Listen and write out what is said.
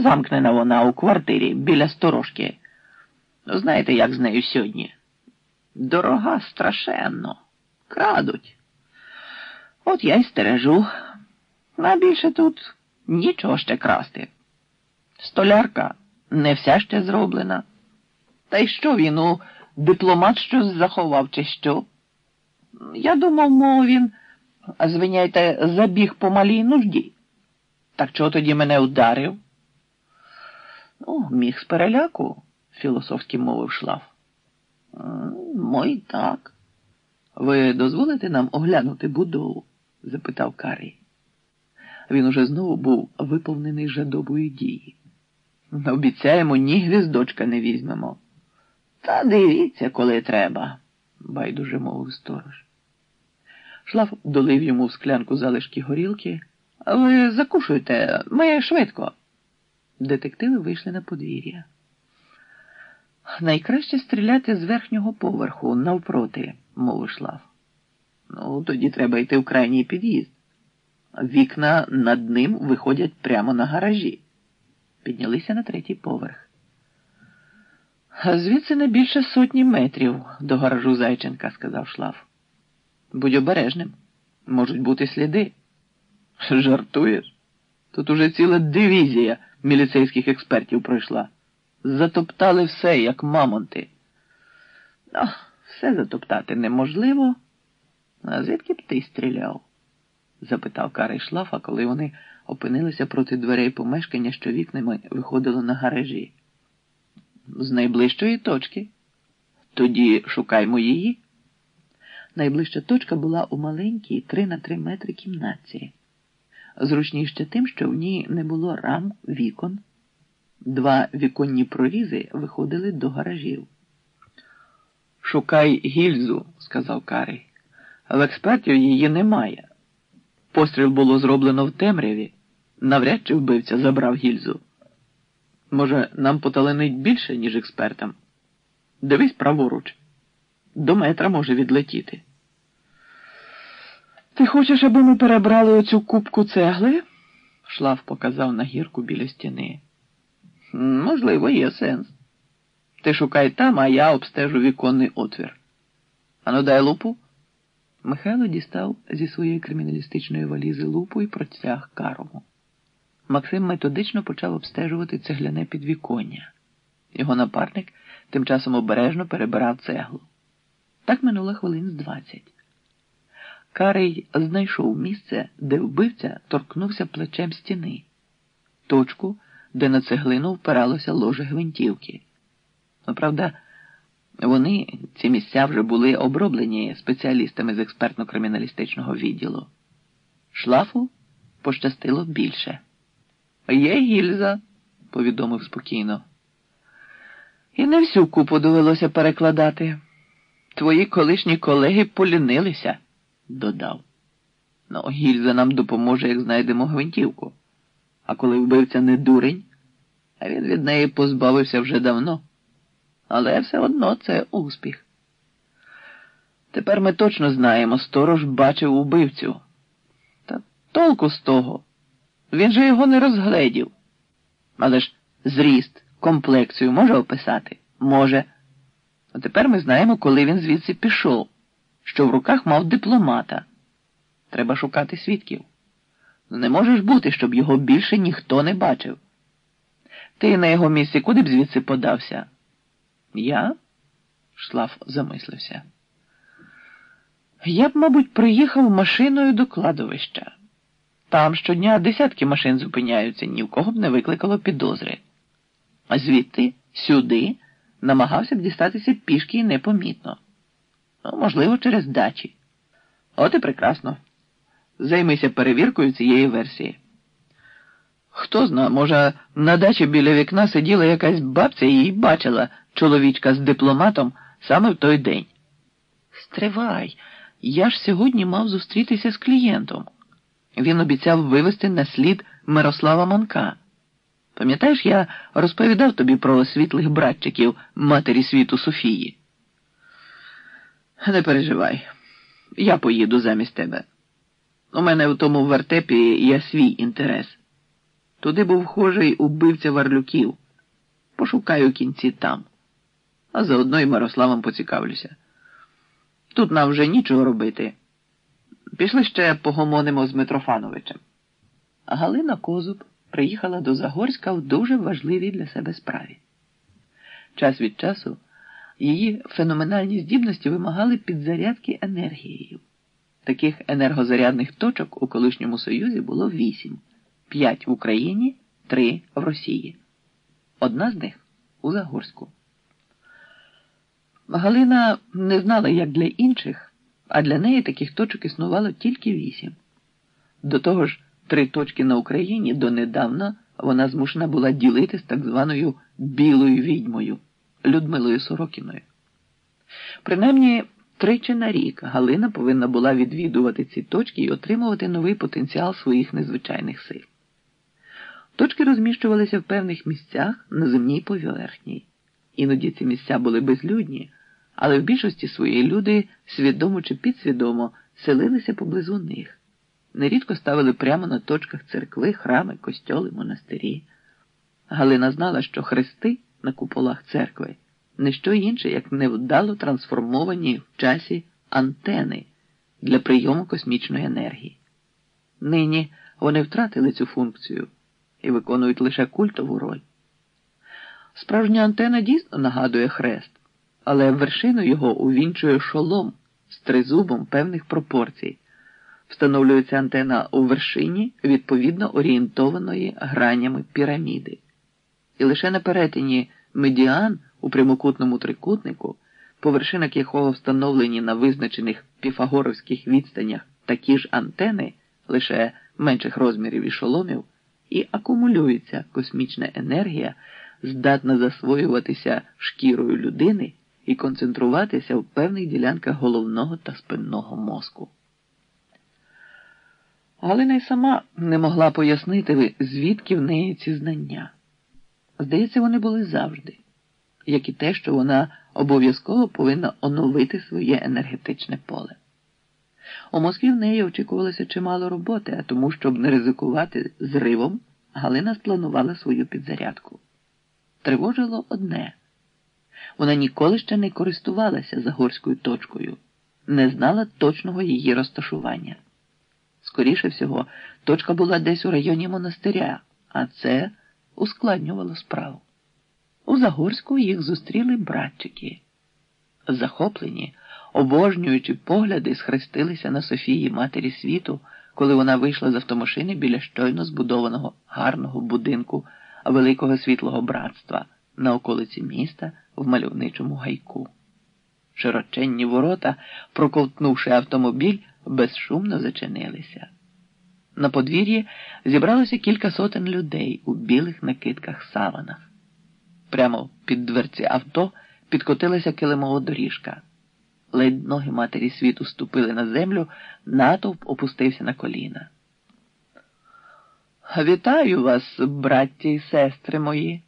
Замкнена вона у квартирі біля сторожки. Знаєте, як з нею сьогодні? Дорога страшенно. Крадуть. От я й стережу. А більше тут нічого ще красти. Столярка не вся ще зроблена. Та й що він у дипломат щось заховав, чи що? Я думав, мов він, звиняйте, забіг по малій нужді. Так чого тоді мене ударив? Ну, міг з переляку, філософськи мовив шлаф. Мой так. Ви дозволите нам оглянути будову? запитав Карій. Він уже знову був виповнений жадобою дії. Обіцяємо, ні гвіздочка не візьмемо. Та дивіться, коли треба, байдуже мовив сторож. Шлаф долив йому в склянку залишки горілки. Ви закушуйте, ми швидко. Детективи вийшли на подвір'я. Найкраще стріляти з верхнього поверху навпроти, мовив шлаф. Ну, тоді треба йти в крайній під'їзд. Вікна над ним виходять прямо на гаражі. Піднялися на третій поверх. Звідси не більше сотні метрів до гаражу Зайченка, сказав шлаф. Будь обережним. Можуть бути сліди. Жартуєш? Тут уже ціла дивізія міліцейських експертів пройшла. Затоптали все, як мамонти. Ну, все затоптати неможливо. А звідки б ти стріляв? запитав Карий Шлафа, коли вони опинилися проти дверей помешкання, що вікнами виходило на гаражі. З найближчої точки. Тоді шукаймо її. Найближча точка була у маленькій 3 на 3 метри кімнатці. Зручніше тим, що в ній не було рам, вікон. Два віконні прорізи виходили до гаражів. Шукай гільзу, сказав Карий. В експертів її немає. Постріл було зроблено в темряві. Навряд чи вбивця забрав гільзу. Може, нам поталенить більше, ніж експертам. Дивись праворуч. До метра може відлетіти. Ти хочеш, аби ми перебрали оцю кубку цегли? Шлаф показав на гірку біля стіни. Можливо, є сенс. Ти шукай там, а я обстежу віконний отвір. Ану, дай лупу. Михайло дістав зі своєї криміналістичної валізи лупу і протяг карому. Максим методично почав обстежувати цегляне підвіконня. Його напарник тим часом обережно перебирав цеглу. Так минуло хвилин з двадцять. Карий знайшов місце, де вбивця торкнувся плечем стіни, точку, де на цеглину впиралося ложе гвинтівки. Ну, правда, вони, ці місця вже були оброблені спеціалістами з експертно-криміналістичного відділу. Шлафу пощастило більше. Є гільза, повідомив спокійно. І не всю купу довелося перекладати. Твої колишні колеги полінилися, додав. Ну, гільза нам допоможе, як знайдемо гвинтівку. А коли вбивця не дурень, а він від неї позбавився вже давно. Але все одно це успіх. Тепер ми точно знаємо, сторож бачив убивцю. Та толку з того. Він же його не розгледів. Але ж зріст, комплекцію може описати? Може. А тепер ми знаємо, коли він звідси пішов, що в руках мав дипломата. Треба шукати свідків. Не може ж бути, щоб його більше ніхто не бачив. Ти на його місці куди б звідси подався? Я? Шлаф замислився. Я б, мабуть, приїхав машиною до кладовища. Там щодня десятки машин зупиняються, ні в кого б не викликало підозри. А звідти, сюди, намагався б дістатися пішки і непомітно. Можливо, через дачі. От і прекрасно. Займися перевіркою цієї версії. Хто зна, може, на дачі біля вікна сиділа якась бабця і бачила чоловічка з дипломатом саме в той день. Стривай, я ж сьогодні мав зустрітися з клієнтом. Він обіцяв вивести на слід Мирослава Манка. Пам'ятаєш, я розповідав тобі про світлих братчиків матері світу Софії. Не переживай, я поїду замість тебе. У мене в тому вертепі є свій інтерес. Туди був вхожий убивця варлюків. Пошукаю кінці там, а заодно й Мирославом поцікавлюся. Тут нам вже нічого робити. Пішли ще погомонимо з Митрофановичем. Галина Козуб приїхала до Загорська в дуже важливій для себе справі. Час від часу її феноменальні здібності вимагали підзарядки енергією. Таких енергозарядних точок у колишньому Союзі було вісім: п'ять в Україні, три в Росії. Одна з них у Загорську. Галина не знала, як для інших, а для неї таких точок існувало тільки вісім. До того ж, три точки на Україні донедавна вона змушена була ділити з так званою білою відьмою Людмилою Сорокіною. Принаймні, тричі на рік Галина повинна була відвідувати ці точки і отримувати новий потенціал своїх незвичайних сил. Точки розміщувалися в певних місцях на земній поверхні. Іноді ці місця були безлюдні, але в більшості своєї люди, свідомо чи підсвідомо, селилися поблизу них. Нерідко ставили прямо на точках церкви, храми, костьоли, монастирі. Галина знала, що хрести на куполах церкви не що інше, як невдало трансформовані в часі антени для прийому космічної енергії. Нині вони втратили цю функцію і виконують лише культову роль. Справжня антена дійсно нагадує хрест, але вершину його увінчує шолом з тризубом певних пропорцій. Встановлюється антена у вершині відповідно орієнтованої гранями піраміди. І лише на перетині медіан у прямокутному трикутнику, по вершинах якого встановлені на визначених піфагоровських відстанях такі ж антени, лише менших розмірів і шоломів, і акумулюється космічна енергія, здатна засвоюватися шкірою людини і концентруватися в певних ділянках головного та спинного мозку. Галина й сама не могла пояснити, звідки в неї ці знання. Здається, вони були завжди, як і те, що вона обов'язково повинна оновити своє енергетичне поле. У Москві в неї очікувалося чимало роботи, а тому, щоб не ризикувати зривом, Галина спланувала свою підзарядку. Тривожило одне вона ніколи ще не користувалася Загорською точкою, не знала точного її розташування. Скоріше всього, точка була десь у районі монастиря, а це ускладнювало справу. У Загорську їх зустріли братчики. Захоплені, обожнюючи погляди, схрестилися на Софії Матері світу, коли вона вийшла з автомашини біля щойно збудованого гарного будинку Великого Світлого Братства на околиці міста в мальовничому гайку. Широченні ворота, проковтнувши автомобіль, безшумно зачинилися. На подвір'ї зібралося кілька сотень людей у білих накидках саванах. Прямо під дверці авто підкотилася килимова доріжка. Ледь ноги матері світу ступили на землю, натовп опустився на коліна. Вітаю вас, братті і сестри мої,